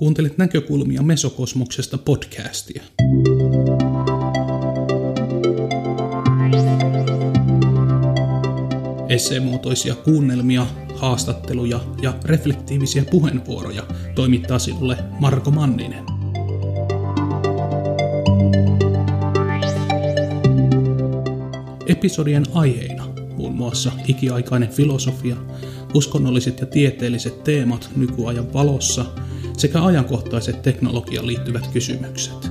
Kuuntelit näkökulmia Mesokosmoksesta podcastia. Esseemuotoisia kuunnelmia, haastatteluja ja reflektiivisiä puheenvuoroja toimittaa sinulle Marko Manninen. Episodien aiheina muun muassa ikiaikainen filosofia, uskonnolliset ja tieteelliset teemat nykyajan valossa sekä ajankohtaiset teknologiaan liittyvät kysymykset.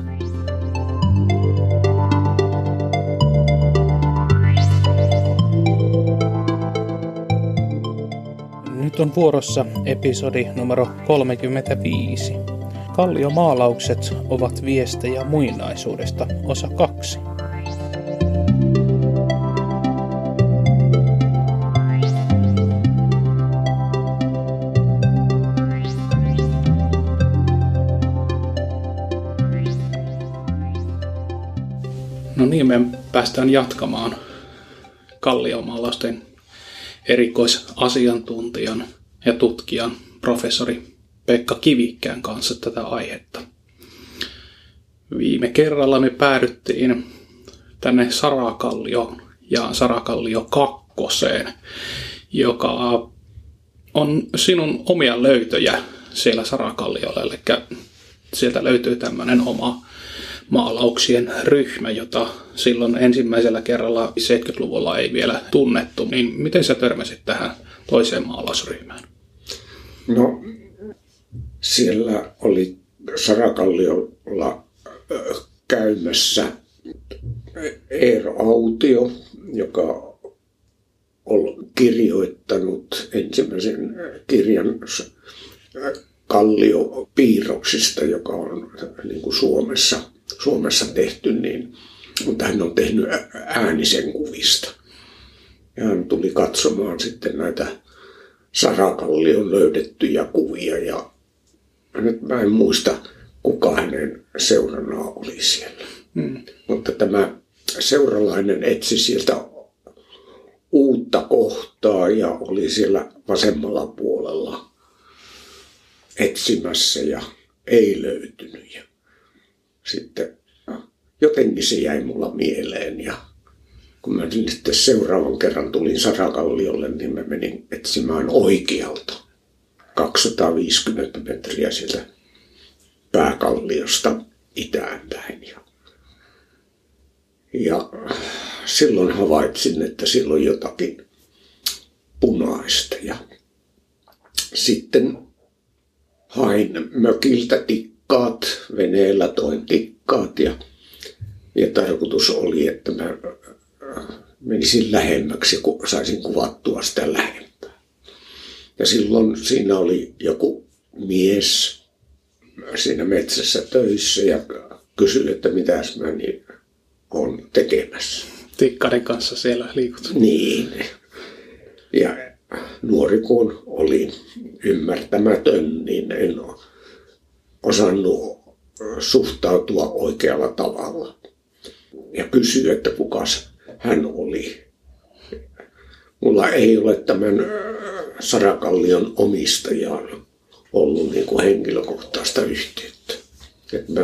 Nyt on vuorossa episodi numero 35. Kalliomaalaukset ovat viestejä muinaisuudesta, osa 2. päästään jatkamaan kalliomaalausten erikoisasiantuntijan ja tutkijan professori Pekka Kivikkään kanssa tätä aihetta. Viime kerralla me päädyttiin tänne Sarakallioon ja Sarakallio kakkoseen, joka on sinun omia löytöjä siellä Sarakalliolla. Eli sieltä löytyy tämmöinen oma maalauksien ryhmä, jota silloin ensimmäisellä kerralla 70-luvulla ei vielä tunnettu. Niin miten sä törmäsit tähän toiseen maalausryhmään? No, siellä oli Sarakalliolla käymässä Eero Autio, joka on kirjoittanut ensimmäisen kirjan kalliopiirroksista, joka on niin kuin Suomessa – Suomessa tehty, niin, mutta hän on tehnyt äänisen kuvista. Ja hän tuli katsomaan sitten näitä Sarakallion löydettyjä kuvia ja nyt mä en muista, kuka hänen seurana oli siellä. Hmm. Mutta tämä seuralainen etsi sieltä uutta kohtaa ja oli siellä vasemmalla puolella etsimässä ja ei löytynyt. Ja sitten jotenkin se jäi mulla mieleen ja kun mä sitten seuraavan kerran tulin Sarakalliolle, niin mä menin etsimään oikealta 250 metriä sieltä pääkalliosta itään päin. Ja, ja silloin havaitsin, että silloin jotakin punaista. Ja sitten hain mökiltä tik tikkaat, veneellä toin tikkaat ja, ja tarkoitus oli, että mä äh, menisin lähemmäksi ja saisin kuvattua sitä lähempää. Ja silloin siinä oli joku mies siinä metsässä töissä ja kysyi, että mitäs mä niin on tekemässä. Tikkaiden kanssa siellä liikut. Niin. Ja nuori kun oli ymmärtämätön, niin en ole osannut suhtautua oikealla tavalla. Ja kysyi, että kukas hän oli. Mulla ei ole tämän Sarakallion omistajaan ollut niin kuin henkilökohtaista yhteyttä. Et mä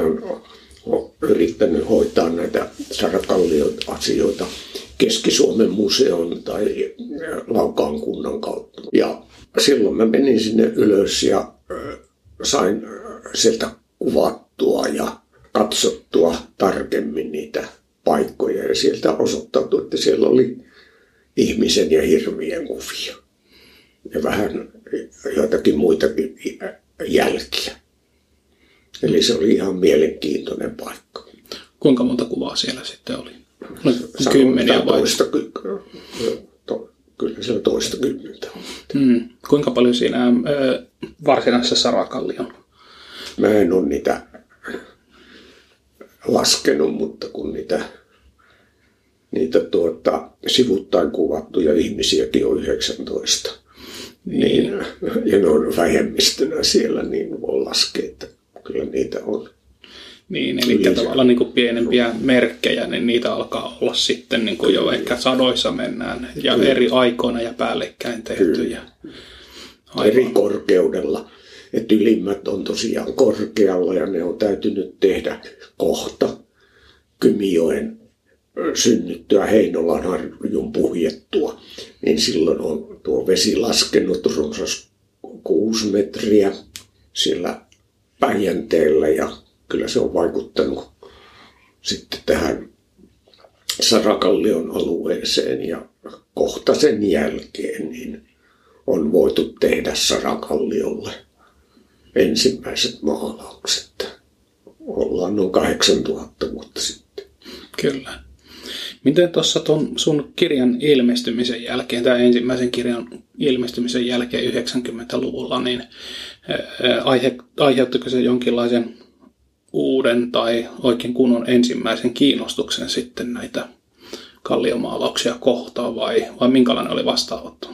oon yrittänyt hoitaa näitä Sarakallion asioita Keski-Suomen museon tai Laukaan kunnan kautta. Ja silloin mä menin sinne ylös ja sain sieltä kuvattua ja katsottua tarkemmin niitä paikkoja. Ja sieltä osoittautui, että siellä oli ihmisen ja hirvien kuvia. Ja vähän joitakin muitakin jälkiä. Eli se oli ihan mielenkiintoinen paikka. Kuinka monta kuvaa siellä sitten oli? Kymmeniä vai? Toista, kyllä siellä toista kymmentä on. Hmm. Kuinka paljon siinä ö, varsinaisessa Sarakallion Mä en ole niitä laskenut, mutta kun niitä, niitä tuota, sivuttain kuvattuja ihmisiäkin on 19, niin. niin, ja ne on vähemmistönä siellä, niin voi laskea, että kyllä niitä on. Niin, eli Yli tavallaan niin kuin pienempiä merkkejä, niin niitä alkaa olla sitten niin kuin jo ehkä sadoissa mennään ja Kyllä. eri aikoina ja päällekkäin tehtyjä. Eri korkeudella. että ylimmät on tosiaan korkealla ja ne on täytynyt tehdä kohta Kymijoen synnyttyä Heinolan harjun puhjettua, niin silloin on tuo vesi laskenut runsas kuusi metriä siellä Päijänteellä ja kyllä se on vaikuttanut sitten tähän Sarakallion alueeseen ja kohta sen jälkeen niin on voitu tehdä Sarakalliolle ensimmäiset maalaukset. Ollaan noin 8000 vuotta sitten. Kyllä. Miten tuossa tuon sun kirjan ilmestymisen jälkeen, tai ensimmäisen kirjan ilmestymisen jälkeen 90-luvulla, niin aihe, aiheuttiko se jonkinlaisen uuden tai oikein kunnon ensimmäisen kiinnostuksen sitten näitä kalliomaalauksia kohtaan vai, vai minkälainen oli vastaanotto?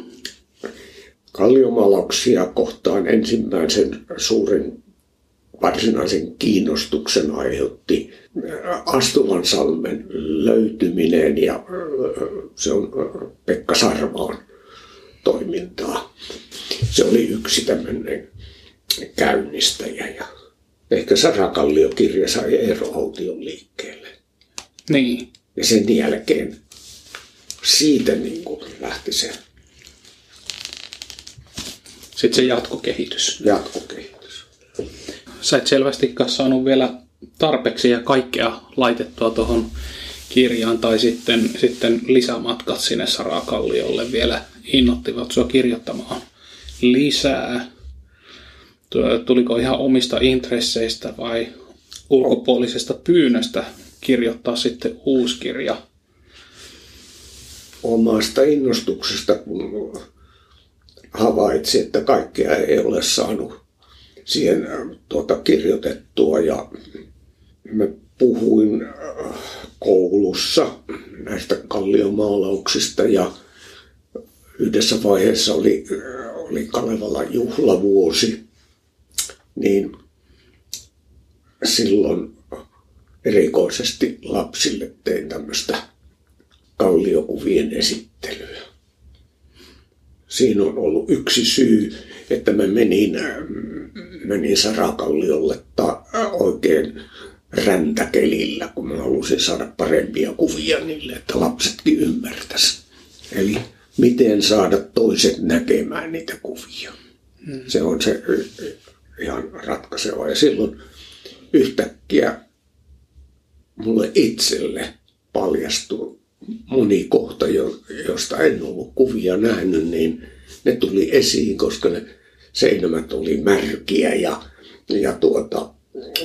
Kalliomaalauksia kohtaan ensimmäisen suuren varsinaisen kiinnostuksen aiheutti Astuvan salmen löytyminen ja se on Pekka Sarvaan toimintaa. Se oli yksi tämmöinen käynnistäjä ja ehkä Sarakallio-kirja sai Eero Aution liikkeelle. Niin. Ja sen jälkeen siitä niin kuin lähti se sitten se jatkokehitys. Jatkokehitys. Sä et selvästi saanut vielä tarpeeksi ja kaikkea laitettua tuohon kirjaan tai sitten, sitten lisämatkat sinne Sarakalliolle vielä innoittivat sua kirjoittamaan lisää. Tuliko ihan omista intresseistä vai ulkopuolisesta pyynnöstä kirjoittaa sitten uusi kirja? Omasta innostuksesta, kun havaitsi, että kaikkea ei ole saanut siihen tuota, kirjoitettua ja mä puhuin äh, koulussa näistä kalliomaalauksista ja yhdessä vaiheessa oli, äh, oli Kalevala juhlavuosi, niin silloin erikoisesti lapsille tein tämmöistä kalliokuvien esittelyä siinä on ollut yksi syy, että mä menin, menin Sarakalliolle ta, oikein räntäkelillä, kun mä halusin saada parempia kuvia niille, että lapsetkin ymmärtäisi. Eli miten saada toiset näkemään niitä kuvia. Hmm. Se on se ihan ratkaiseva. Ja silloin yhtäkkiä mulle itselle paljastui moni kohta, josta en ollut kuvia nähnyt, niin ne tuli esiin, koska ne seinämät oli märkiä ja, ja tuota,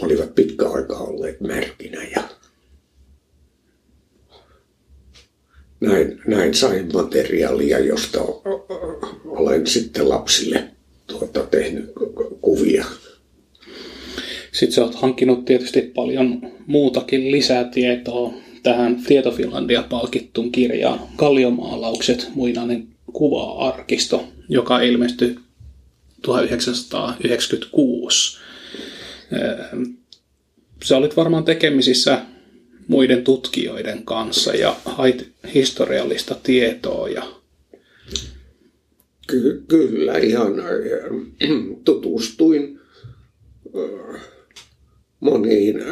olivat pitkä aikaa olleet märkinä. Ja näin, näin sain materiaalia, josta olen sitten lapsille tuota, tehnyt kuvia. Sitten sä oot hankkinut tietysti paljon muutakin lisätietoa tähän Tietofinlandia palkittuun kirjaan Kalliomaalaukset, muinainen kuva-arkisto, joka ilmestyi 1996. Sä olit varmaan tekemisissä muiden tutkijoiden kanssa ja hait historiallista tietoa. Ja... Ky- kyllä, ihan tutustuin moniin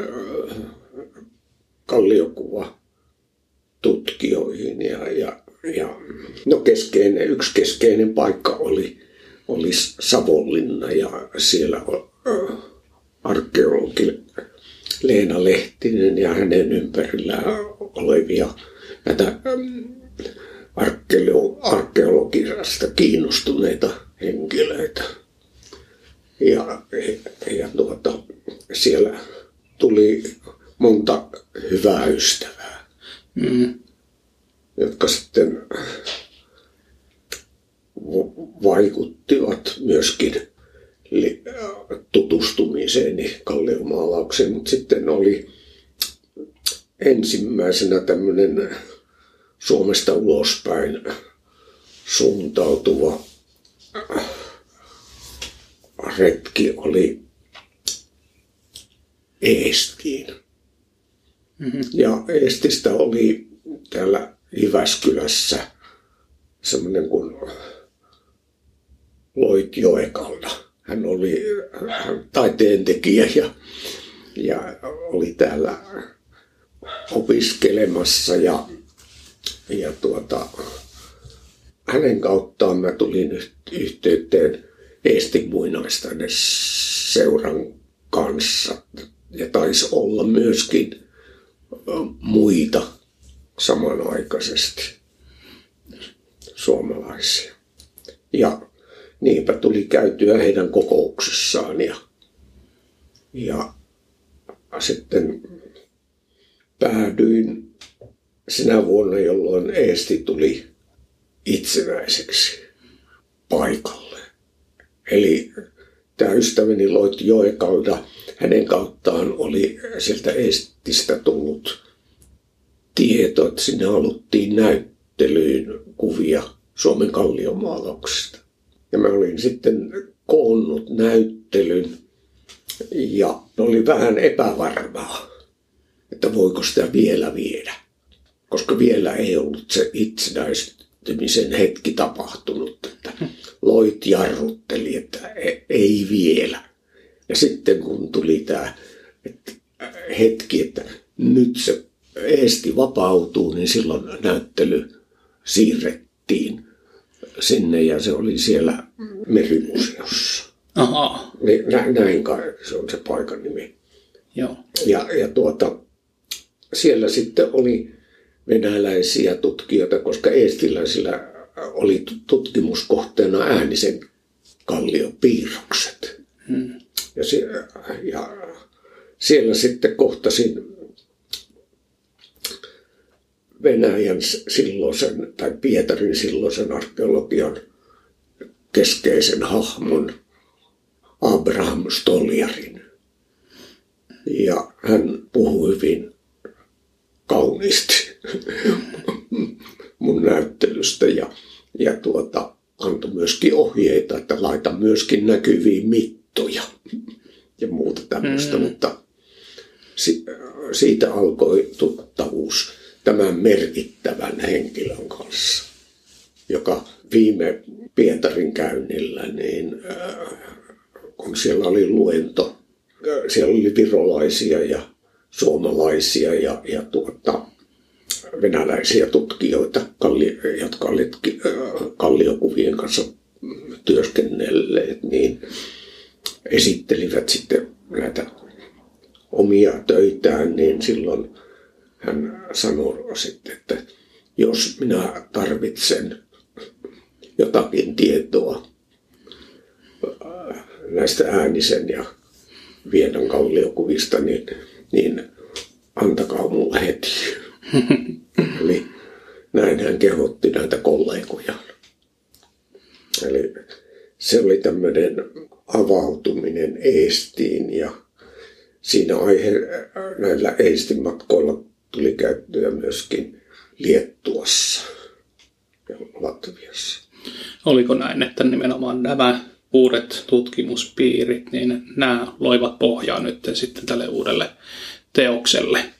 kalliokuva tutkijoihin ja, ja, ja no keskeinen, yksi keskeinen paikka oli, oli Savonlinna ja siellä äh, arkeologi Leena Lehtinen ja hänen ympärillään olevia näitä arkeologiasta kiinnostuneita henkilöitä. Ja, ja tuota, siellä tuli monta hyvää ystävää, mm. jotka sitten vaikuttivat myöskin tutustumiseeni kalliomaalaukseen, mutta sitten oli ensimmäisenä tämmöinen Suomesta ulospäin suuntautuva retki oli Eestiin. Mm-hmm. Ja Estistä oli täällä Jyväskylässä semmoinen kuin Loikjoekalta hän oli taiteentekijä ja, ja oli täällä opiskelemassa ja, ja tuota, hänen kauttaan mä tulin yhteyteen Eesti muinaistaiden seuran kanssa. Ja taisi olla myöskin muita samanaikaisesti suomalaisia. Ja niinpä tuli käytyä heidän kokouksessaan ja, ja sitten päädyin sinä vuonna, jolloin Eesti tuli itsenäiseksi paikalle. Eli tämä ystäväni Loitti Joekalta, hänen kauttaan oli sieltä Estistä tullut tieto, että sinne haluttiin näyttelyyn kuvia Suomen kalliomaalauksista. Ja mä olin sitten koonnut näyttelyn ja oli vähän epävarmaa, että voiko sitä vielä viedä. Koska vielä ei ollut se itsenäistymisen hetki tapahtunut, että loit jarrutteli, että e- ei vielä. Ja sitten kun tuli tämä hetki, että nyt se Eesti vapautuu, niin silloin näyttely siirrettiin sinne ja se oli siellä merimuseossa. Aha. Niin, näin kai se on se paikan nimi. Joo. Ja, ja tuota, siellä sitten oli venäläisiä tutkijoita, koska eestiläisillä oli tutkimuskohteena äänisen kalliopiirrokset. Hmm. Ja, se, ja siellä sitten kohtasin Venäjän silloisen tai Pietarin silloisen arkeologian keskeisen hahmon Abraham Stoljarin. Ja hän puhui hyvin kauniisti mun näyttelystä ja, ja tuota, antoi myöskin ohjeita, että laita myöskin näkyviin mittoja ja muuta tämmöistä, mm. mutta si, siitä alkoi tuttavuus tämän merkittävän henkilön kanssa, joka viime Pietarin käynnillä, niin äh, kun siellä oli luento, äh, siellä oli virolaisia ja suomalaisia ja, ja tuota, venäläisiä tutkijoita, jotka olivat äh, kalliokuvien kanssa työskennelleet, niin esittelivät sitten näitä omia töitään, niin silloin hän sanoi sitten, että jos minä tarvitsen jotakin tietoa näistä äänisen ja Vienan kalliokuvista, niin, niin antakaa mulle heti. Eli näin hän kehotti näitä kollegoja. Eli se oli tämmöinen avautuminen Eestiin ja siinä aihe näillä Eestin matkoilla tuli käyttöä myöskin Liettuassa ja Latviassa. Oliko näin, että nimenomaan nämä uudet tutkimuspiirit, niin nämä loivat pohjaa nyt sitten tälle uudelle teokselle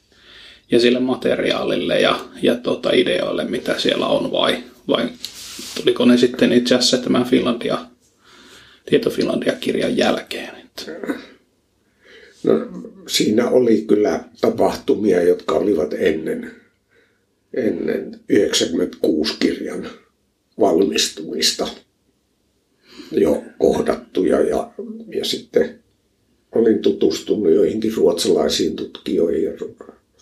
ja sille materiaalille ja, ja tuota ideoille, mitä siellä on, vai, vai tuliko ne sitten itse asiassa tämän Finlandia, Tieto Finlandia-kirjan jälkeen? No, siinä oli kyllä tapahtumia, jotka olivat ennen, ennen 96 kirjan valmistumista jo kohdattuja ja, ja sitten olin tutustunut joihinkin ruotsalaisiin tutkijoihin ja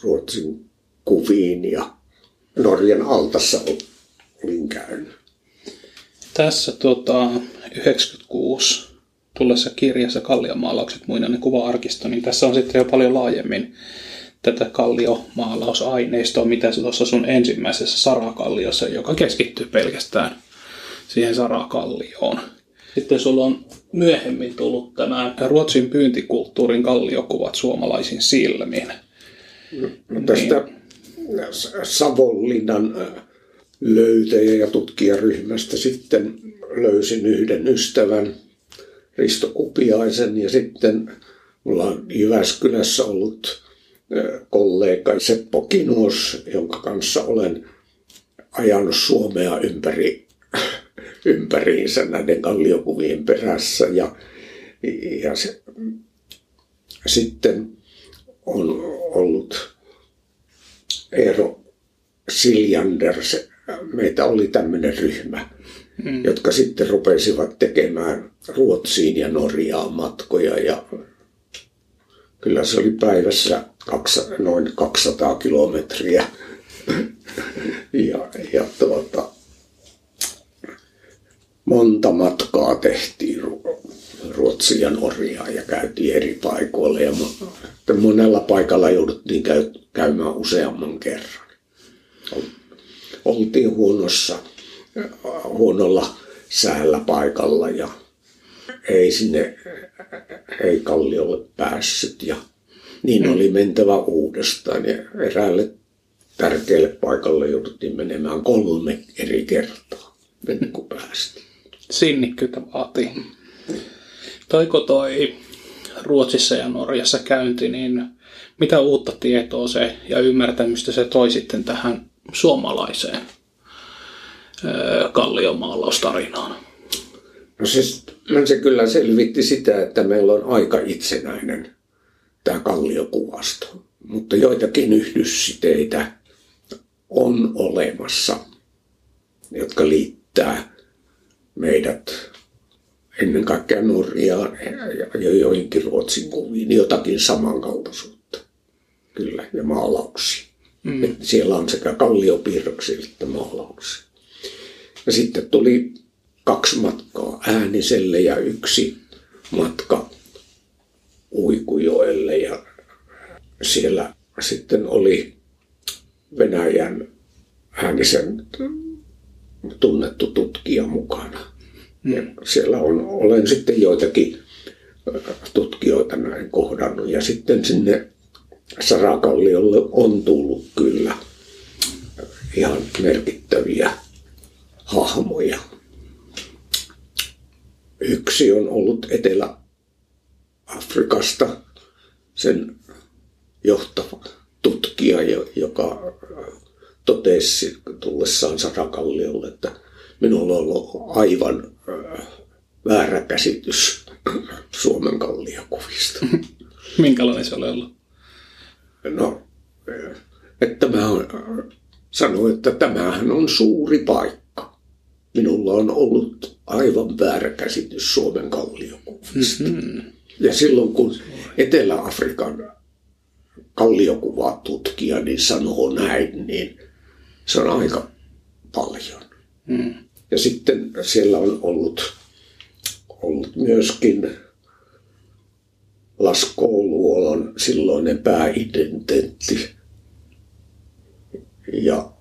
Ruotsin kuviin ja Norjan altassa olin käynyt. Tässä tota, 96 tullessa kirjassa Kalliomaalaukset muinainen kuva-arkisto, niin tässä on sitten jo paljon laajemmin tätä kalliomaalausaineista, mitä tuossa sun ensimmäisessä sarakalliossa, joka keskittyy pelkästään siihen sarakallioon. Sitten sulla on myöhemmin tullut tämä Ruotsin pyyntikulttuurin kalliokuvat suomalaisin silmin. No tästä niin. Savonlinnan löytäjä- ja tutkijaryhmästä sitten löysin yhden ystävän, Risto Kupiaisen, ja sitten mulla on Jyväskylässä ollut kollega Seppo Kinuos, jonka kanssa olen ajanut Suomea ympäri, ympäriinsä näiden kalliokuvien perässä. Ja, Ja se, sitten on ollut Eero Siljander, meitä oli tämmöinen ryhmä, mm. jotka sitten rupesivat tekemään Ruotsiin ja Norjaan matkoja ja kyllä se oli päivässä kaksi, noin 200 kilometriä. ja, ja tuota, monta matkaa tehtiin Ruotsia ja Norjaa ja käytiin eri paikoilla ja monella paikalla jouduttiin käymään useamman kerran. Oltiin huonossa, huonolla säällä paikalla ja ei sinne, ei kalliolle päässyt ja niin oli mentävä uudestaan ja eräälle tärkeälle paikalle jouduttiin menemään kolme eri kertaa kuin päästiin. Sinnikkyyttä vaatii. Toiko toi Ruotsissa ja Norjassa käynti, niin mitä uutta tietoa se ja ymmärtämystä se toi sitten tähän suomalaiseen kalliomaalaustarinoon? No siis se kyllä selvitti sitä, että meillä on aika itsenäinen tämä kalliokuvasto. Mutta joitakin yhdyssiteitä on olemassa, jotka liittää meidät ennen kaikkea Norjaan ja joihinkin Ruotsin kuviin, jotakin samankaltaisuutta. Kyllä, ja maalauksia. Mm. Siellä on sekä kalliopiirroksia että maalauksia. Ja sitten tuli kaksi matkaa Ääniselle ja yksi matka Uikujoelle ja siellä sitten oli Venäjän Äänisen tunnettu tutkija mukana. Ja siellä on, olen sitten joitakin tutkijoita näin kohdannut ja sitten sinne Sarakalliolle on tullut kyllä ihan merkittäviä hahmoja. Yksi on ollut Etelä-Afrikasta sen johtava tutkija, joka totesi tullessaan Sarakalliolle, että minulla on ollut aivan väärä käsitys Suomen kalliokuvista. Minkälainen se oli ollut? No, että mä sanoin, että tämähän on suuri paikka. Minulla on ollut aivan väärä käsitys Suomen kalliokuvista. Mm-hmm. Ja silloin kun Etelä-Afrikan kalliokuvatutkija niin sanoo näin, niin se on aika paljon. Mm. Ja sitten siellä on ollut, ollut myöskin Laskouluolon silloinen pääidententti ja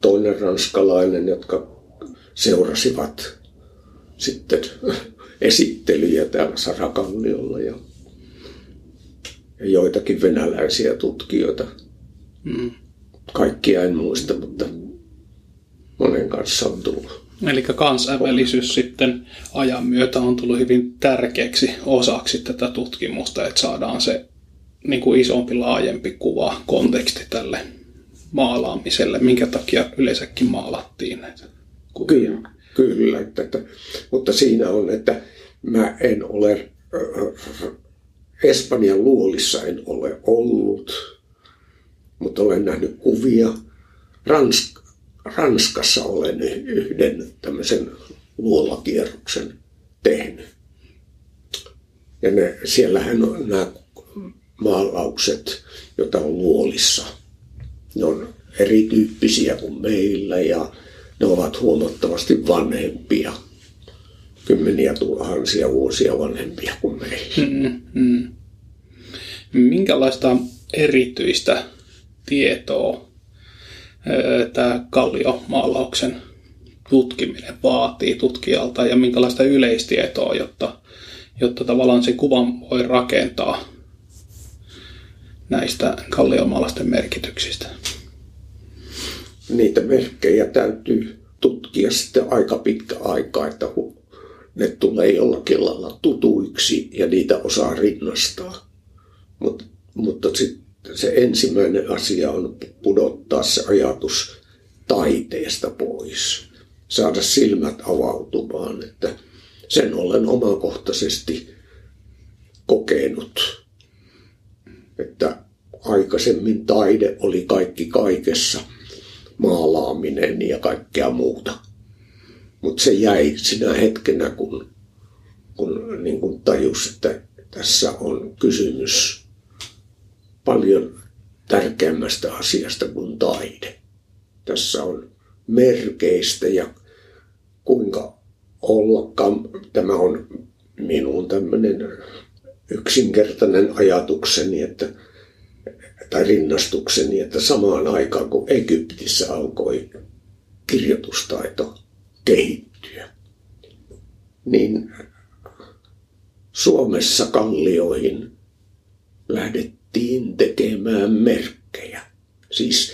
toinen ranskalainen, jotka seurasivat sitten esittelyjä täällä Sarakalliolla ja, ja joitakin venäläisiä tutkijoita. Mm. Kaikkia en muista, mutta monen kanssa on tullut. Eli kansainvälisyys sitten ajan myötä on tullut hyvin tärkeäksi osaksi tätä tutkimusta, että saadaan se niin kuin isompi, laajempi kuva, konteksti tälle maalaamiselle, minkä takia yleensäkin maalattiin näitä kuvia. Kyllä, kyllä että, että, mutta siinä on, että mä en ole Espanjan luolissa en ole ollut, mutta olen nähnyt kuvia. Ransk, Ranskassa olen yhden tämmöisen luolakierroksen tehnyt. Ja ne, siellähän on nämä maalaukset, joita on luolissa. Ne on erityyppisiä kuin meillä ja ne ovat huomattavasti vanhempia. Kymmeniä tuhansia vuosia vanhempia kuin meillä. Mm, mm. Minkälaista erityistä tietoa tämä kalliomaalauksen tutkiminen vaatii tutkijalta ja minkälaista yleistietoa, jotta, jotta tavallaan se kuvan voi rakentaa näistä kalliomaalaisten merkityksistä. Niitä merkkejä täytyy tutkia sitten aika pitkä aika, että ne tulee jollakin lailla tutuiksi ja niitä osaa rinnastaa. Mut, mutta sitten se ensimmäinen asia on pudottaa se ajatus taiteesta pois. Saada silmät avautumaan, että sen olen omakohtaisesti kokenut, että aikaisemmin taide oli kaikki kaikessa, maalaaminen ja kaikkea muuta. Mutta se jäi sinä hetkenä, kun, kun niin kun tajus, että tässä on kysymys paljon tärkeämmästä asiasta kuin taide. Tässä on merkeistä ja kuinka ollakaan. Tämä on minun tämmöinen yksinkertainen ajatukseni, että, tai rinnastukseni, että samaan aikaan kun Egyptissä alkoi kirjoitustaito kehittyä, niin Suomessa kallioihin lähdettiin tekemään merkkejä. Siis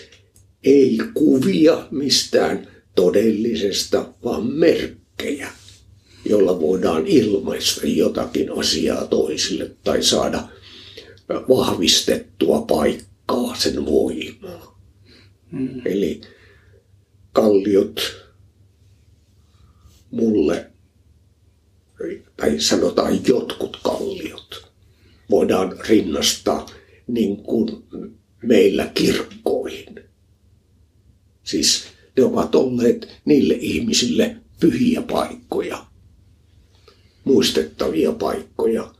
ei kuvia mistään todellisesta, vaan merkkejä, jolla voidaan ilmaista jotakin asiaa toisille tai saada vahvistettua paikkaa sen voimaa. Mm. Eli kalliot mulle, tai sanotaan jotkut kalliot, voidaan rinnastaa niin kuin meillä kirkkoihin. Siis ne ovat olleet niille ihmisille pyhiä paikkoja, muistettavia paikkoja,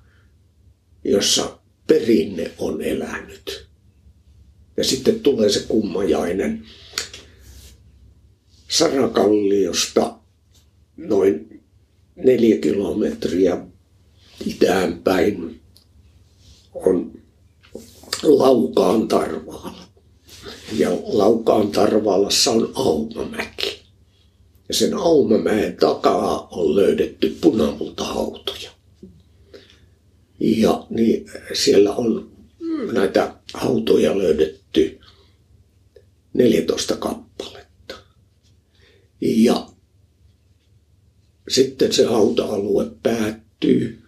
jossa perinne on elänyt. Ja sitten tulee se kummajainen Sarakalliosta noin neljä kilometriä itään päin on Laukaan tarvaalla. Ja Laukaan tarvaalassa on Aumamäki. Ja sen Aumamäen takaa on löydetty punamultahautoja. Ja niin siellä on näitä hautoja löydetty 14 kappaletta. Ja sitten se hauta-alue päättyy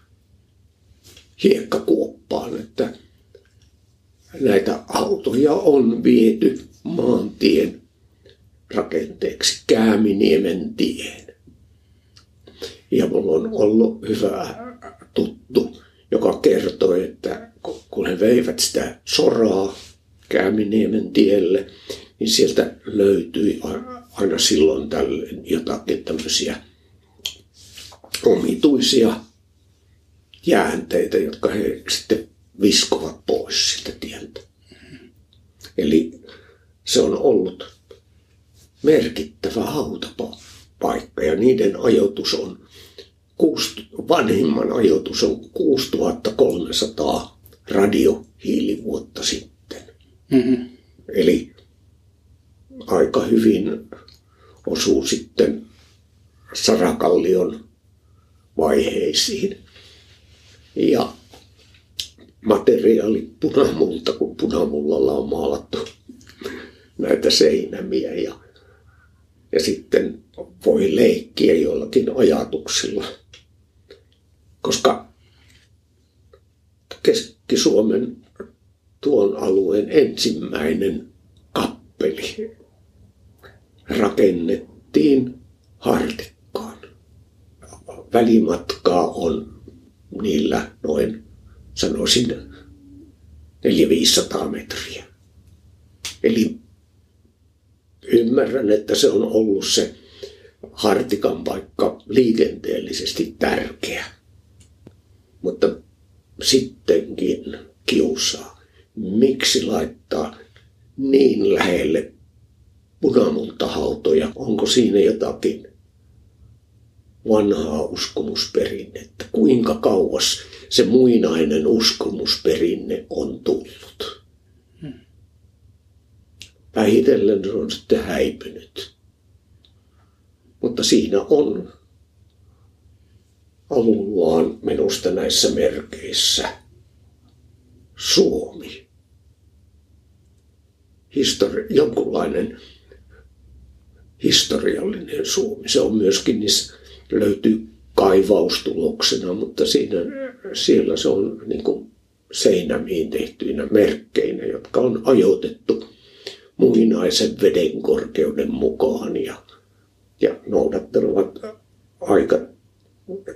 hiekkakuoppaan, että näitä autoja on viety maantien rakenteeksi Kääminiemen tien. Ja mulla on ollut hyvä tuttu, joka kertoi, että kun he veivät sitä soraa Kääminiemen tielle, niin sieltä löytyi aina silloin tällöin jotakin tämmöisiä omituisia jäänteitä, jotka he sitten viskovat pois sitä tieltä. Eli se on ollut merkittävä hautapaikka ja niiden ajoitus on, vanhimman ajoitus on 6300 radiohiilivuotta sitten. Mm-hmm. Eli aika hyvin osuu sitten Sarakallion vaiheisiin. Ja materiaali punamulta, kun punamullalla on maalattu näitä seinämiä ja, ja sitten voi leikkiä joillakin ajatuksilla. Koska Keski-Suomen tuon alueen ensimmäinen kappeli rakennettiin Hartikkaan. Välimatkaa on niillä noin sanoisin 400-500 metriä. Eli ymmärrän, että se on ollut se Hartikan paikka liikenteellisesti tärkeä. Mutta sittenkin kiusaa. Miksi laittaa niin lähelle punamultahautoja? Onko siinä jotakin vanhaa uskomusperinnettä? Kuinka kauas se muinainen uskomusperinne on tullut. Vähitellen se on sitten häipynyt. Mutta siinä on avullaan minusta näissä merkeissä Suomi. Histori- jonkunlainen historiallinen Suomi. Se on myöskin, niissä löytyy kaivaustuloksena, mutta siinä, siellä se on niin kuin seinämiin tehtyinä merkkeinä, jotka on ajoitettu muinaisen veden korkeuden mukaan ja, ja noudattelevat aika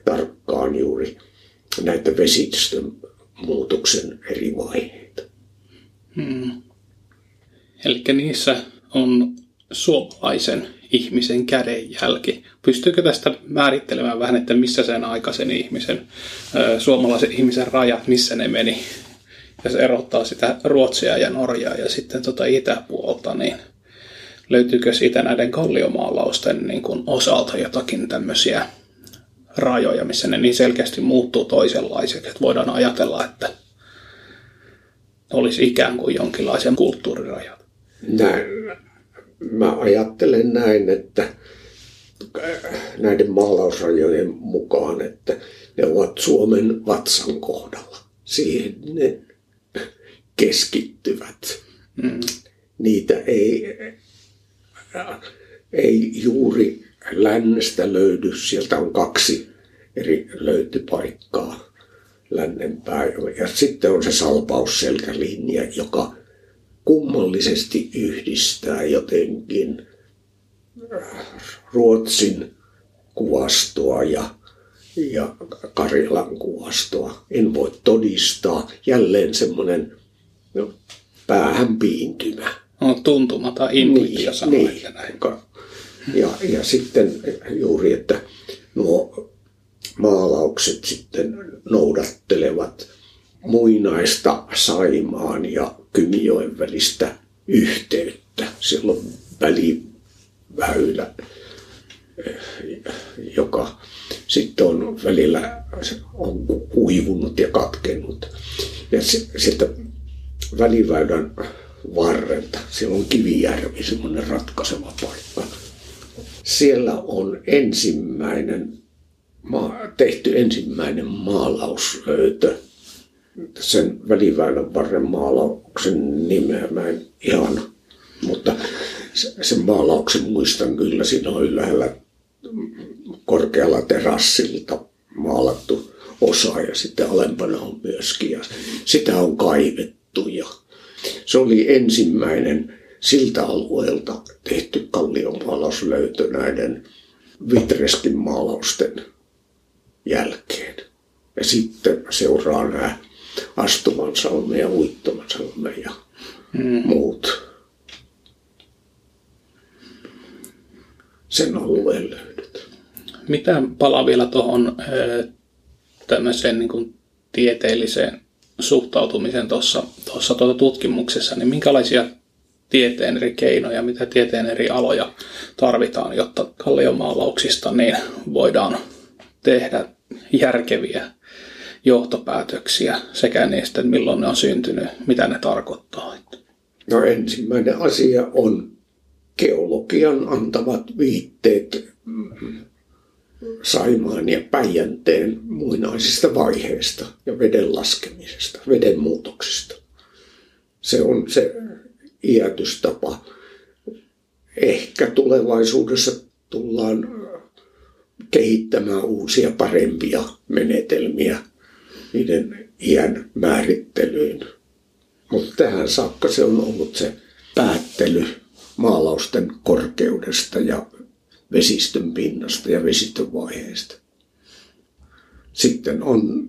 tarkkaan juuri näitä vesistön muutoksen eri vaiheita. Hmm. Eli niissä on suomalaisen ihmisen kädenjälki. Pystyykö tästä määrittelemään vähän, että missä sen aikaisen ihmisen, suomalaisen ihmisen rajat, missä ne meni? Ja se erottaa sitä Ruotsia ja Norjaa ja sitten tuota itäpuolta, niin löytyykö siitä näiden kalliomaalausten niin kuin osalta jotakin tämmöisiä rajoja, missä ne niin selkeästi muuttuu toisenlaiseksi, että voidaan ajatella, että olisi ikään kuin jonkinlaisen kulttuurirajat. Näin. Mä ajattelen näin, että näiden maalausrajojen mukaan, että ne ovat Suomen vatsan kohdalla. Siihen ne keskittyvät. Mm. Niitä ei, ei juuri lännestä löydy. Sieltä on kaksi eri löytypaikkaa lännempää. Ja sitten on se salpausselkälinja, joka kummallisesti yhdistää jotenkin Ruotsin kuvastoa ja, ja Karjalan kuvastoa. En voi todistaa. Jälleen semmoinen no, päähän piintymä. On tuntuma tai intuitio niin, niin. näin. Ja, ja sitten juuri, että nuo maalaukset sitten noudattelevat muinaista Saimaan ja Kymijoen välistä yhteyttä. Silloin väliväylä, joka sitten on välillä on kuivunut ja katkennut. Ja sitten väliväylän varrelta, siellä on Kivijärvi, semmoinen ratkaiseva paikka. Siellä on ensimmäinen, tehty ensimmäinen maalauslöytö – sen väliväylän varren maalauksen nimeä mä en ihan, mutta sen maalauksen muistan kyllä, siinä on ylhäällä korkealla terassilta maalattu osa ja sitten alempana on myöskin ja sitä on kaivettu ja se oli ensimmäinen siltä alueelta tehty kallionmaalauslöytö näiden Vitreskin maalausten jälkeen. Ja sitten seuraa nämä Astuman salme ja Uittoman salme ja mm. muut sen alueen löydöt. Mitä palaa vielä tuohon tämmöiseen niin kuin tieteelliseen suhtautumisen tuossa tuota tutkimuksessa, niin minkälaisia tieteen eri keinoja, mitä tieteen eri aloja tarvitaan, jotta kalliomaalauksista niin voidaan tehdä järkeviä johtopäätöksiä sekä niistä, että milloin ne on syntynyt, mitä ne tarkoittaa. No ensimmäinen asia on geologian antavat viitteet Saimaan ja Päijänteen muinaisista vaiheista ja veden laskemisesta, veden muutoksista. Se on se iätystapa. Ehkä tulevaisuudessa tullaan kehittämään uusia parempia menetelmiä niiden iän määrittelyyn. Mutta tähän saakka se on ollut se päättely maalausten korkeudesta ja vesistön pinnasta ja vesistön vaiheesta. Sitten on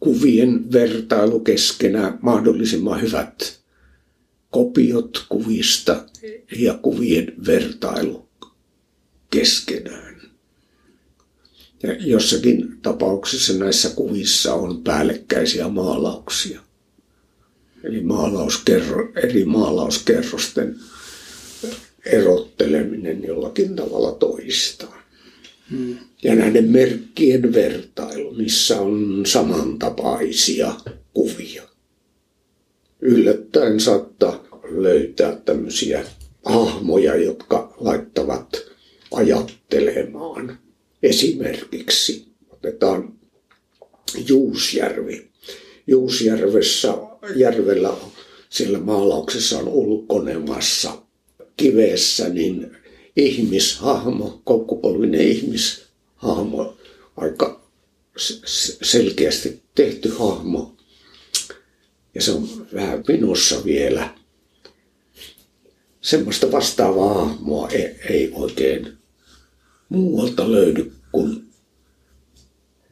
kuvien vertailu keskenään mahdollisimman hyvät kopiot kuvista ja kuvien vertailu keskenään. Ja jossakin tapauksessa näissä kuvissa on päällekkäisiä maalauksia. Eli maalauskerro, eri maalauskerrosten erotteleminen jollakin tavalla toistaan. Hmm. Ja näiden merkkien vertailu, missä on samantapaisia kuvia. Yllättäen saattaa löytää tämmöisiä hahmoja, jotka laittavat ajattelemaan Esimerkiksi otetaan Juusjärvi. Juusjärvessä järvellä siellä maalauksessa on ulkonemassa kivessä niin ihmishahmo, koukkupolvinen ihmishahmo, aika selkeästi tehty hahmo. Ja se on vähän minussa vielä. Semmoista vastaavaa hahmoa ei, ei oikein muualta löydy kuin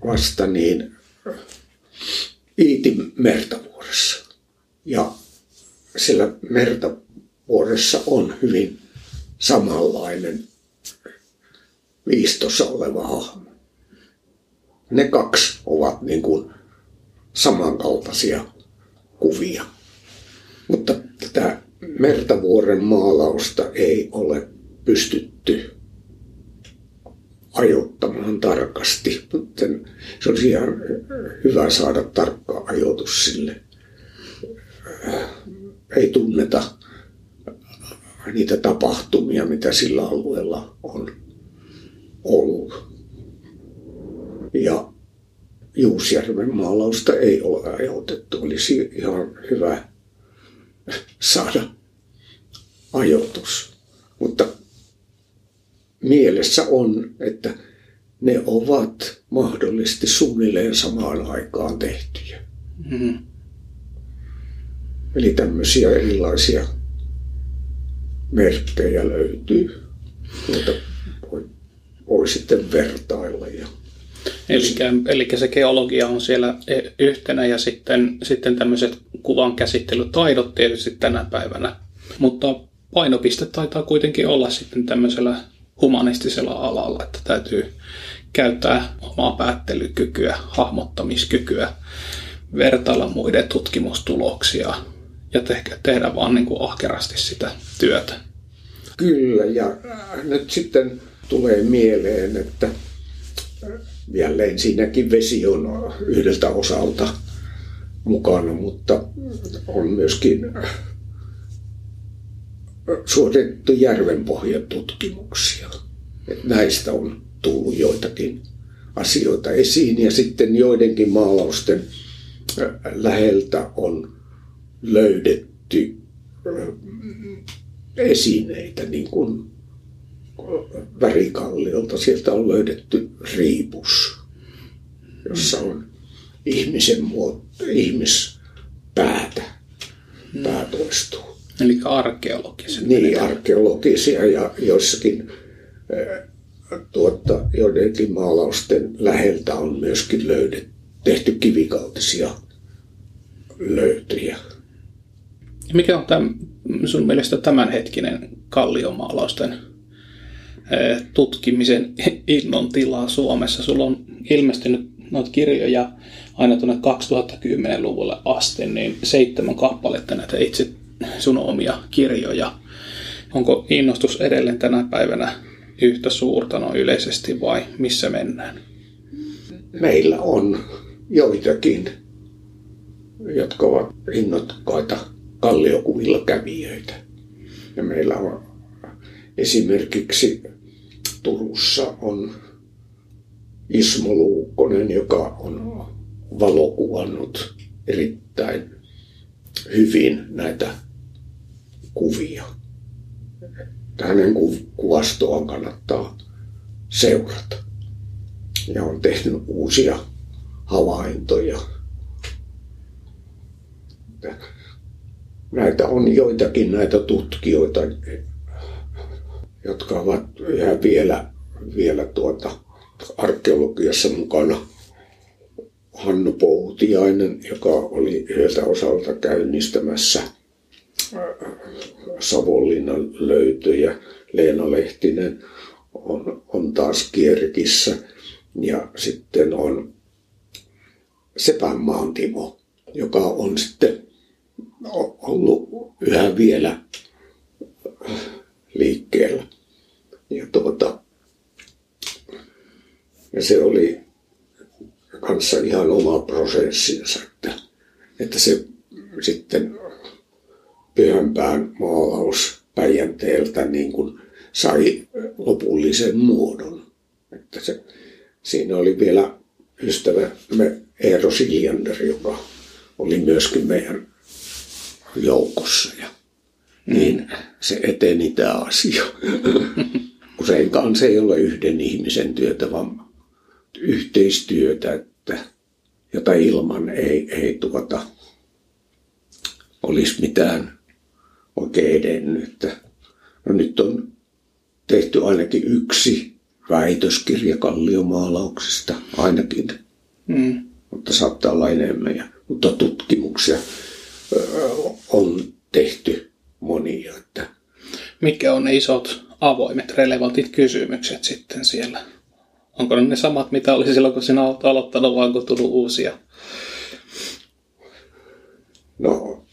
vasta niin Iitin mertavuoressa. Ja sillä mertavuoressa on hyvin samanlainen viistossa oleva hahmo. Ne kaksi ovat niin kuin samankaltaisia kuvia. Mutta tätä Mertavuoren maalausta ei ole pystytty ajoittamaan tarkasti. Se olisi ihan hyvä saada tarkka ajoitus sille. Ei tunneta niitä tapahtumia, mitä sillä alueella on ollut. Ja Juusjärven maalausta ei ole ajoitettu. Olisi ihan hyvä saada ajoitus. Mutta mielessä on, että ne ovat mahdollisesti suunnilleen samaan aikaan tehtyjä. Mm-hmm. Eli tämmöisiä erilaisia merkkejä löytyy, joita voi, voi sitten vertailla. Ja Eli, eli se geologia on siellä yhtenä ja sitten, sitten tämmöiset kuvan käsittelytaidot tietysti tänä päivänä. Mutta painopiste taitaa kuitenkin olla sitten tämmöisellä humanistisella alalla, että täytyy käyttää omaa päättelykykyä, hahmottamiskykyä, vertailla muiden tutkimustuloksia ja tehdä, tehdä vaan niin kuin ahkerasti sitä työtä. Kyllä, ja nyt sitten tulee mieleen, että jälleen siinäkin vesi on yhdeltä osalta mukana, mutta on myöskin suoritettu järvenpohjatutkimuksia. Että näistä on tullut joitakin asioita esiin ja sitten joidenkin maalausten läheltä on löydetty esineitä, niin kuin värikalliolta. Sieltä on löydetty riipus, jossa on ihmisen muoto, ihmispäätä. Pää toistuu. Eli arkeologisia. Niin, arkeologisia ja joissakin tuota, joidenkin maalausten läheltä on myöskin löydetty, tehty kivikautisia löytöjä. Mikä on tämän, sun mielestä tämänhetkinen kalliomaalausten tutkimisen innon tilaa Suomessa. Sulla on ilmestynyt noita kirjoja aina tuonne 2010-luvulle asti, niin seitsemän kappaletta näitä itse sun omia kirjoja. Onko innostus edelleen tänä päivänä yhtä suurta noin yleisesti vai missä mennään? Meillä on joitakin, jotka ovat innokkaita kalliokuvilla kävijöitä. Ja meillä on esimerkiksi Turussa on Ismo Luukkonen, joka on valokuvannut erittäin hyvin näitä kuvia. Hänen kuvastoaan kannattaa seurata. Ja on tehnyt uusia havaintoja. Näitä on joitakin näitä tutkijoita, jotka ovat yhä vielä, vielä tuota arkeologiassa mukana. Hannu Poutiainen, joka oli yhdeltä osalta käynnistämässä Savonlinnan löytöjä. Leena Lehtinen on, on taas Kierkissä. Ja sitten on Sepänmaan Timo, joka on sitten ollut yhä vielä liikkeellä. Ja, tuota, ja se oli kanssa ihan oma prosessinsa, että, että se sitten pyhänpään maalaus Päijänteeltä niin kuin sai lopullisen muodon. Että se, siinä oli vielä ystävämme Eero Siljander, joka oli myöskin meidän joukossa. Ja niin se eteni tämä asia. Useinkaan se ei ole yhden ihmisen työtä, vaan yhteistyötä, että, jota ilman ei, ei tuota, olisi mitään oikein edennyt. No nyt on tehty ainakin yksi väitöskirja kalliomaalauksista, ainakin Mm. mutta saattaa olla enemmän. Ja, mutta tutkimuksia on tehty monia. Että Mitkä on ne isot avoimet, relevantit kysymykset sitten siellä? Onko ne ne samat, mitä oli silloin, kun sinä olet aloittanut, vai onko tullut uusia? no,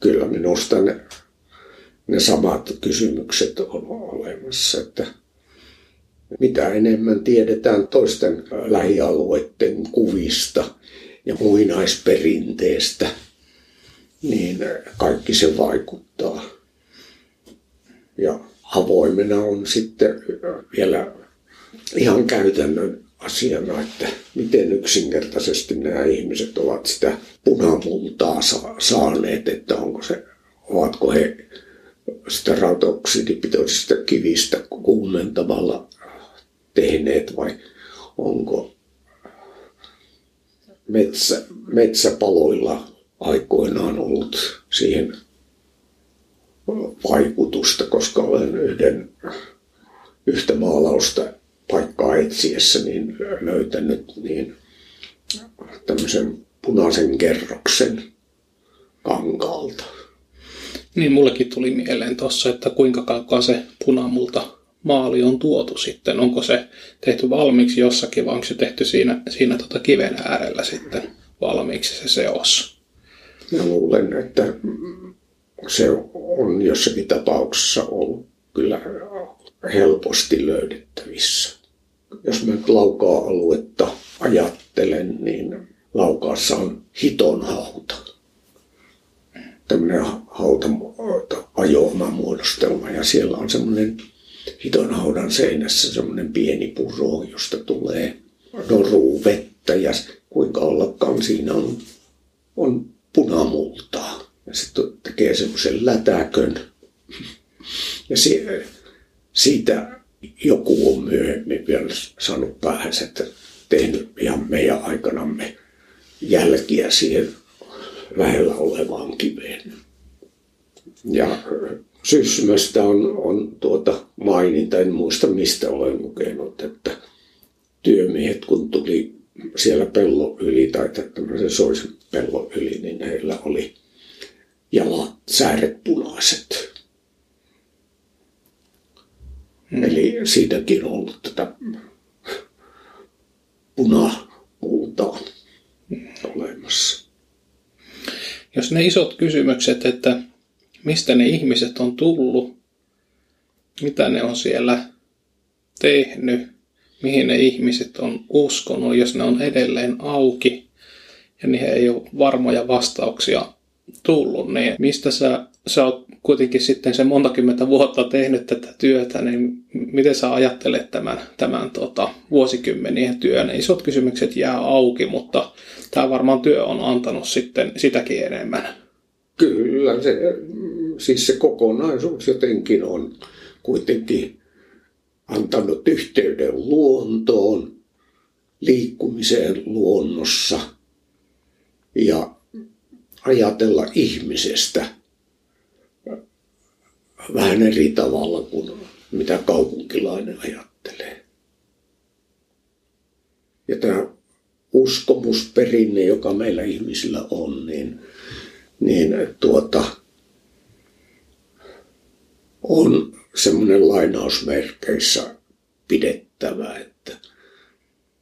kyllä minusta ne, ne samat kysymykset on olemassa, että mitä enemmän tiedetään toisten lähialueiden kuvista ja muinaisperinteestä, niin kaikki se vaikuttaa. Ja avoimena on sitten vielä ihan käytännön asiana, että miten yksinkertaisesti nämä ihmiset ovat sitä punamultaa sa- saaneet, että onko se, ovatko he sitä rautaoksidipitoisista kivistä kuumentamalla tehneet vai onko metsä, metsäpaloilla aikoinaan ollut siihen vaikutusta, koska olen yhden, yhtä maalausta paikkaa etsiessä niin löytänyt niin tämmöisen punaisen kerroksen kankaalta. Niin mullekin tuli mieleen tuossa, että kuinka kauan se punamulta maali on tuotu sitten. Onko se tehty valmiiksi jossakin vai onko se tehty siinä, siinä tota kiven äärellä sitten valmiiksi se seos? Mä luulen, että se on jossakin tapauksessa ollut kyllä helposti löydettävissä. Jos mä nyt laukaa-aluetta ajattelen, niin laukaassa on hitonhauta. Tämmöinen hauta muodostelma ja siellä on semmoinen hitonhaudan seinässä semmoinen pieni puro, josta tulee noruu vettä ja kuinka ollakaan siinä on, on punamultaa. Ja sitten tekee semmoisen lätäkön. Ja si, siitä joku on myöhemmin vielä saanut päähänsä, että tehnyt ihan meidän aikanamme jälkiä siihen lähellä olevaan kiveen. Ja Sysmästä on, on tuota maininta, en muista mistä olen lukenut, että työmiehet kun tuli siellä pellon yli tai tämmöisen soisen pellon yli, niin heillä oli jalat sääret punaiset. Hmm. Eli siitäkin on ollut tätä punamultaa olemassa. Jos ne isot kysymykset, että mistä ne ihmiset on tullut, mitä ne on siellä tehnyt, mihin ne ihmiset on uskonut, jos ne on edelleen auki ja niihin ei ole varmoja vastauksia tullut, niin mistä sä, sä oot kuitenkin sitten se monta kymmentä vuotta tehnyt tätä työtä, niin miten sä ajattelet tämän, tämän tota, vuosikymmenien työn? Isot kysymykset jää auki, mutta tämä varmaan työ on antanut sitten sitäkin enemmän. Kyllä, se, siis se kokonaisuus jotenkin on kuitenkin antanut yhteyden luontoon, liikkumiseen luonnossa ja ajatella ihmisestä vähän eri tavalla kuin mitä kaupunkilainen ajattelee. Ja tämä uskomusperinne, joka meillä ihmisillä on, niin, niin tuota, on semmoinen lainausmerkeissä pidettävä, että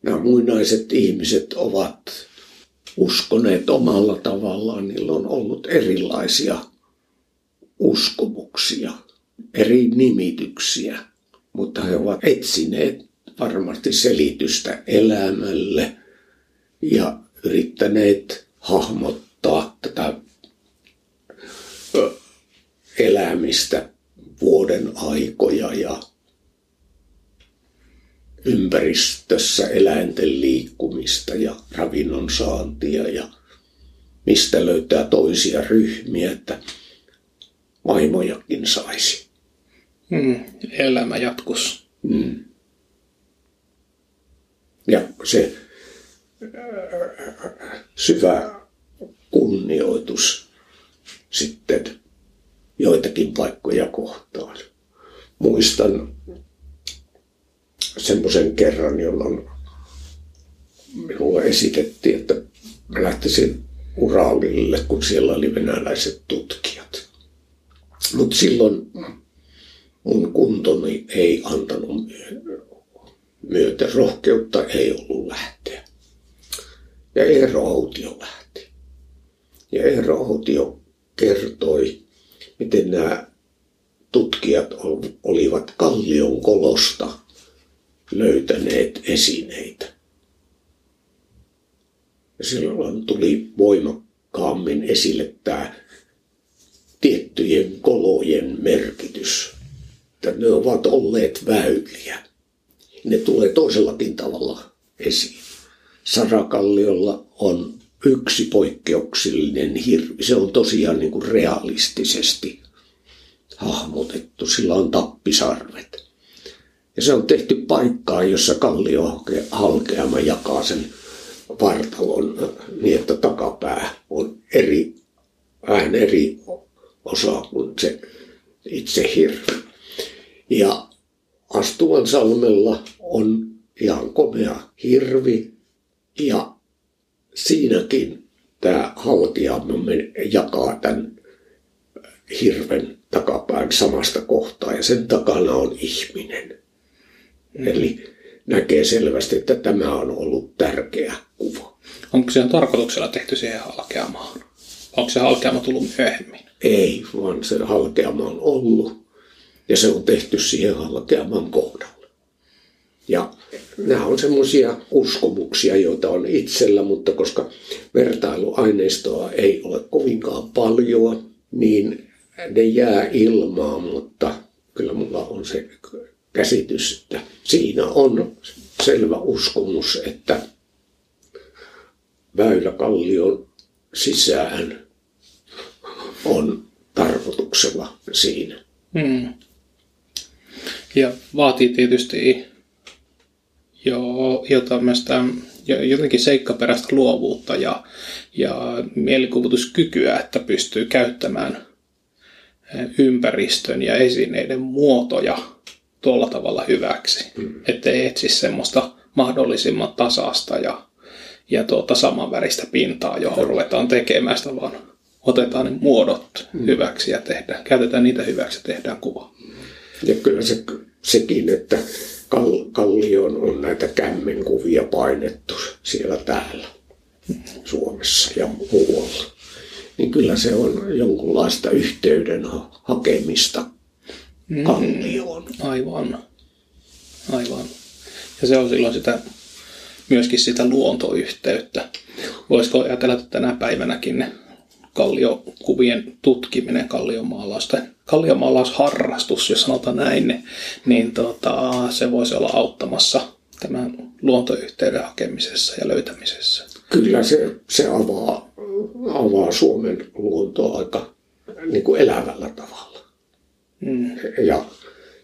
nämä muinaiset ihmiset ovat uskoneet omalla tavallaan, niillä on ollut erilaisia uskomuksia, eri nimityksiä, mutta he ovat etsineet varmasti selitystä elämälle ja yrittäneet hahmottaa tätä elämistä vuoden aikoja ja ympäristössä eläinten liikkumista ja ravinnon saantia ja mistä löytää toisia ryhmiä, että vaimojakin saisi. Mm, elämä jatkus. Mm. Ja se syvä kunnioitus sitten joitakin paikkoja kohtaan. Muistan semmoisen kerran, jolloin minulle esitettiin, että lähtisin Uralille, kun siellä oli venäläiset tutkijat. Mutta silloin mun kuntoni ei antanut myötä, rohkeutta ei ollut lähteä. Ja Eero Autio lähti. Ja Eero Autio kertoi, miten nämä tutkijat olivat Kallion kolosta löytäneet esineitä. Ja silloin tuli voimakkaammin esille tämä tiettyjen kolojen merkitys. Että ne ovat olleet väyliä. Ne tulee toisellakin tavalla esiin. Sarakalliolla on yksi poikkeuksellinen hirvi. Se on tosiaan niin kuin realistisesti hahmotettu. Sillä on tappisarvet. Ja se on tehty paikkaan, jossa kallio halkeama jakaa sen vartalon niin, että takapää on eri, vähän eri osa kuin se itse hirvi. Ja Astuvan salmella on ihan komea hirvi ja siinäkin tämä haltiamme jakaa tämän hirven takapään samasta kohtaa ja sen takana on ihminen. Mm. Eli näkee selvästi, että tämä on ollut tärkeä kuva. Onko se tarkoituksella tehty siihen halkeamaan? Onko se halkeama tullut myöhemmin? Ei, vaan se halkeama on ollut ja se on tehty siihen halkeaman kohdalle. Ja nämä on semmoisia uskomuksia, joita on itsellä, mutta koska vertailuaineistoa ei ole kovinkaan paljon, niin ne jää ilmaan, mutta kyllä mulla on se käsitys, että siinä on selvä uskomus, että väyläkallion sisään on tarkoituksella siinä. Hmm. Ja vaatii tietysti jo, jo tämmöistä jotenkin seikkaperäistä luovuutta ja, ja mielikuvituskykyä, että pystyy käyttämään ympäristön ja esineiden muotoja tuolla tavalla hyväksi. Mm. Ettei etsi semmoista mahdollisimman tasasta ja, ja tuota samanväristä pintaa, johon ruvetaan tekemään sitä, vaan otetaan ne muodot mm. hyväksi ja tehdään, käytetään niitä hyväksi ja tehdään kuva. Ja kyllä se, sekin, että Kallioon on näitä kämmenkuvia painettu siellä täällä Suomessa ja muualla. Niin kyllä se on jonkunlaista yhteyden hakemista mm. kallioon. Aivan. Aivan. Ja se on silloin sitä, myöskin sitä luontoyhteyttä. Voisiko ajatella, että tänä päivänäkin ne kalliokuvien tutkiminen, kalliomaalausten, kalliomaalausharrastus, jos sanotaan näin, niin tota, se voisi olla auttamassa tämän luontoyhteyden hakemisessa ja löytämisessä. Kyllä se, se avaa, avaa Suomen luontoa aika niin kuin elävällä tavalla. Mm. Ja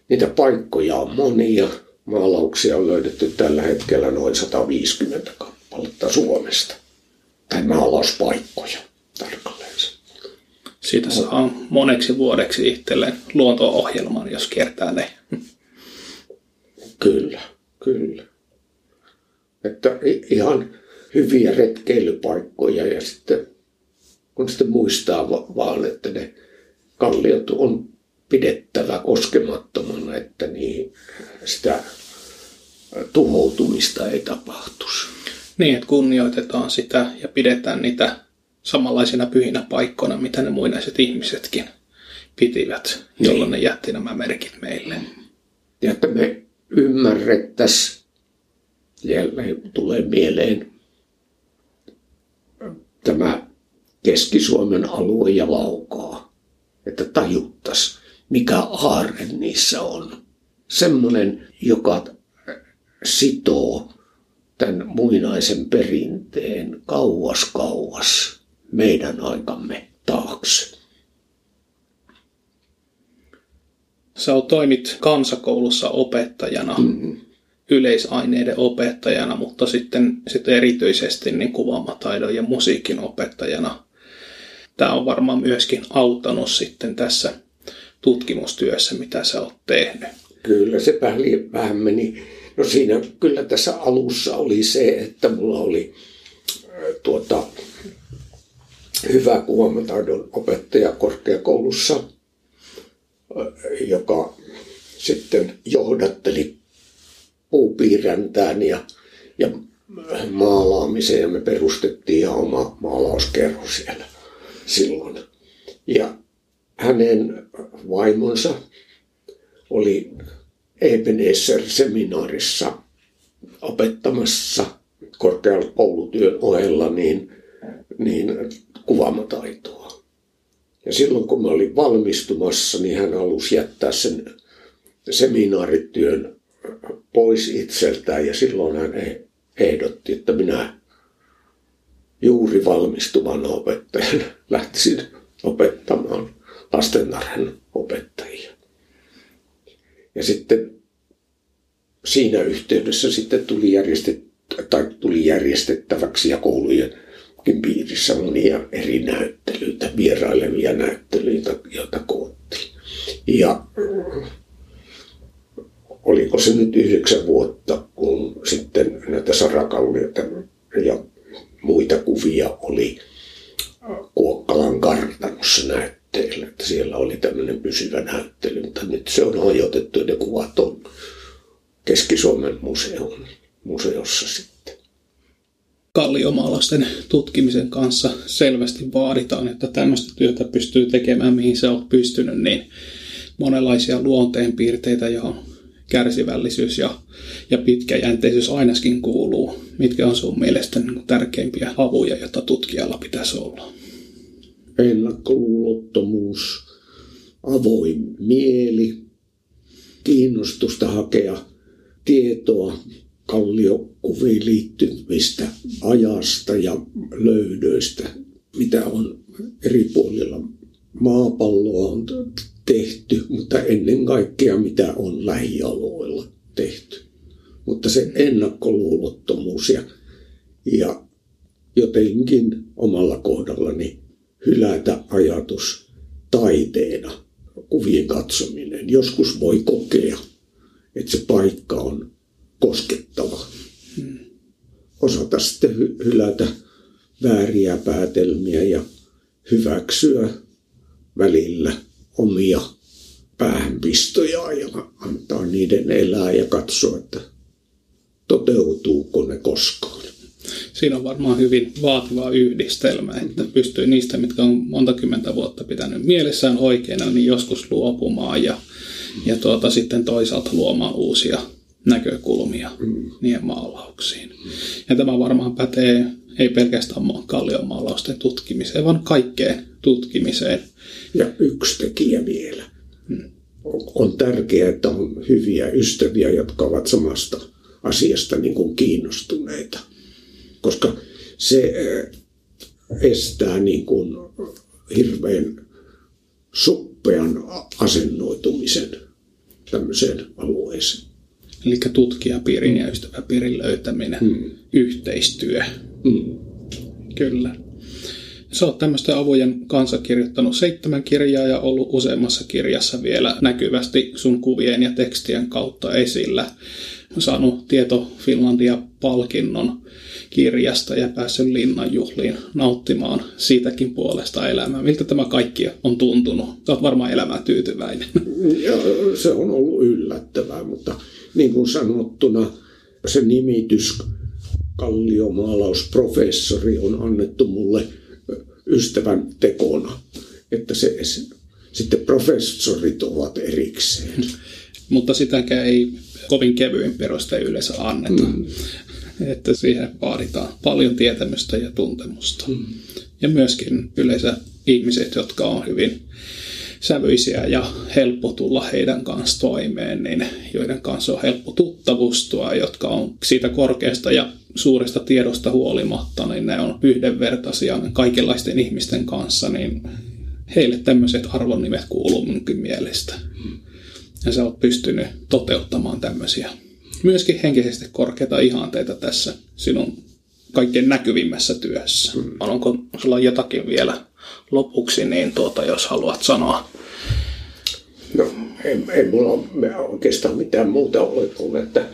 niitä paikkoja on monia. Maalauksia on löydetty tällä hetkellä noin 150 kappaletta Suomesta. Tai maalauspaikkoja tarkalleen. Siitä saa moneksi vuodeksi itselleen luonto-ohjelman, jos kiertää ne. Kyllä, kyllä. Että ihan hyviä retkeilypaikkoja ja sitten kun sitten muistaa vaan, että ne kalliot on pidettävä koskemattomana, että niin sitä tuhoutumista ei tapahtuisi. Niin, että kunnioitetaan sitä ja pidetään niitä samanlaisina pyhinä paikkoina, mitä ne muinaiset ihmisetkin pitivät, jolloin niin. ne jätti nämä merkit meille. Ja että me ymmärrettäisiin, jälleen tulee mieleen tämä Keski-Suomen alue ja laukaa, että tajuttas, mikä aarre niissä on. Semmoinen, joka sitoo tämän muinaisen perinteen kauas kauas meidän aikamme taakse. Sä toimit kansakoulussa opettajana, mm-hmm. yleisaineiden opettajana, mutta sitten, sitten erityisesti niin kuvaamataidon ja musiikin opettajana. Tämä on varmaan myöskin auttanut sitten tässä tutkimustyössä, mitä sä oot tehnyt. Kyllä, se vähän meni No siinä kyllä tässä alussa oli se, että mulla oli tuota, hyvä kuvamataidon opettaja korkeakoulussa, joka sitten johdatteli puupiiräntään ja, ja maalaamiseen ja me perustettiin ihan oma maalauskerho siellä silloin. Ja hänen vaimonsa oli Ebenezer-seminaarissa opettamassa korkeakoulutyön ohella niin, niin kuvaamataitoa. Ja silloin kun mä olin valmistumassa, niin hän halusi jättää sen seminaarityön pois itseltään ja silloin hän ehdotti, että minä juuri valmistuvana opettajana lähtisin opettamaan lastentarhan opettajia. Ja sitten siinä yhteydessä sitten tuli, järjestet, tai tuli järjestettäväksi ja koulujen piirissä monia eri näyttelyitä, vierailevia näyttelyitä, joita koottiin. Ja oliko se nyt yhdeksän vuotta, kun sitten näitä sarakallioita ja muita kuvia oli Kuokkalan kartanossa näytteillä. Että siellä oli tämmöinen pysyvä näyttely, mutta nyt se on hajotettu ja ne kuvat on Keski-Suomen museon, museossa sitten. Kalliomaalasten tutkimisen kanssa selvästi vaaditaan, että tämmöistä työtä pystyy tekemään, mihin se on pystynyt, niin monenlaisia luonteenpiirteitä, johon kärsivällisyys ja, ja pitkäjänteisyys ainakin kuuluu. Mitkä on sun mielestä niin tärkeimpiä avuja, joita tutkijalla pitäisi olla? Ennakkoluulottomuus, avoin mieli, kiinnostusta hakea tietoa kalliokuviin liittyvistä ajasta ja löydöistä, mitä on eri puolilla maapalloa on tehty, mutta ennen kaikkea mitä on lähialueella tehty. Mutta se ennakkoluulottomuus ja, ja jotenkin omalla kohdallani hylätä ajatus taiteena, kuvien katsominen. Joskus voi kokea, että se paikka on koskettava. Osata sitten hylätä vääriä päätelmiä ja hyväksyä välillä omia päähänpistoja ja antaa niiden elää ja katsoa, että toteutuuko ne koskaan. Siinä on varmaan hyvin vaativa yhdistelmä, että pystyy niistä, mitkä on monta kymmentä vuotta pitänyt mielessään oikeina, niin joskus luopumaan ja, ja tuota, sitten toisaalta luomaan uusia näkökulmia mm. niiden maalauksiin. Ja tämä varmaan pätee ei pelkästään kalliomaalausten tutkimiseen, vaan kaikkeen tutkimiseen. Ja yksi tekijä vielä. Hmm. On tärkeää, että on hyviä ystäviä, jotka ovat samasta asiasta niin kuin kiinnostuneita. Koska se eh, estää niin kuin hirveän suppean asennoitumisen tämmöiseen alueeseen. Eli tutkijapiirin ja ystäväpiirin löytäminen, hmm. yhteistyö. Hmm. Kyllä. Sä oot tämmöisten avujen kanssa kirjoittanut seitsemän kirjaa ja ollut useammassa kirjassa vielä näkyvästi sun kuvien ja tekstien kautta esillä. Saanut Tieto Finlandia-palkinnon kirjasta ja päässyt linnanjuhliin nauttimaan siitäkin puolesta elämää. Miltä tämä kaikki on tuntunut? Sä oot varmaan elämään tyytyväinen. Ja, se on ollut yllättävää, mutta niin kuin sanottuna se nimitys kalliomaalausprofessori on annettu mulle ystävän tekona, että se, sitten professorit ovat erikseen. Mutta sitäkään ei kovin kevyin perustein yleensä anneta. Mm. Että siihen vaaditaan paljon tietämystä ja tuntemusta. Mm. Ja myöskin yleensä ihmiset, jotka on hyvin sävyisiä ja helppo tulla heidän kanssa toimeen, niin joiden kanssa on helppo tuttavustua, jotka on siitä korkeasta ja suuresta tiedosta huolimatta, niin ne on yhdenvertaisia kaikenlaisten ihmisten kanssa, niin heille tämmöiset arvonimet kuuluu minunkin mielestä. Ja sä oot pystynyt toteuttamaan tämmöisiä myöskin henkisesti korkeita ihanteita tässä sinun kaikkein näkyvimmässä työssä. Mm. Onko sulla jotakin vielä lopuksi, niin tuota, jos haluat sanoa? No, ei, ei mulla ole oikeastaan mitään muuta ole kuin, että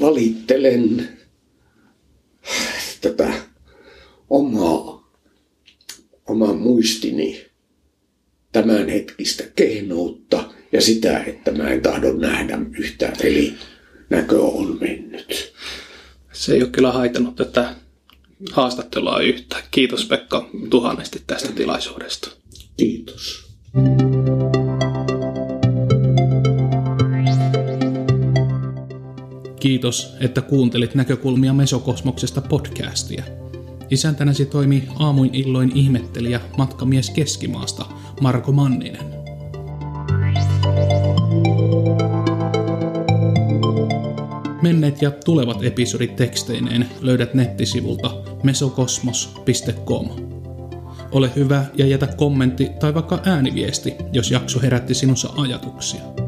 valittelen tätä omaa, oman muistini tämänhetkistä kehnoutta ja sitä, että mä en tahdo nähdä yhtään, eli näkö on mennyt. Se ei ole kyllä haitannut tätä haastattelua yhtään. Kiitos Pekka tuhannesti tästä tilaisuudesta. Kiitos. Kiitos, että kuuntelit näkökulmia Mesokosmoksesta podcastia. Isäntänäsi toimii aamuin illoin ihmettelijä matkamies Keskimaasta Marko Manninen. Menneet ja tulevat episodit teksteineen löydät nettisivulta mesokosmos.com. Ole hyvä ja jätä kommentti tai vaikka ääniviesti, jos jakso herätti sinussa ajatuksia.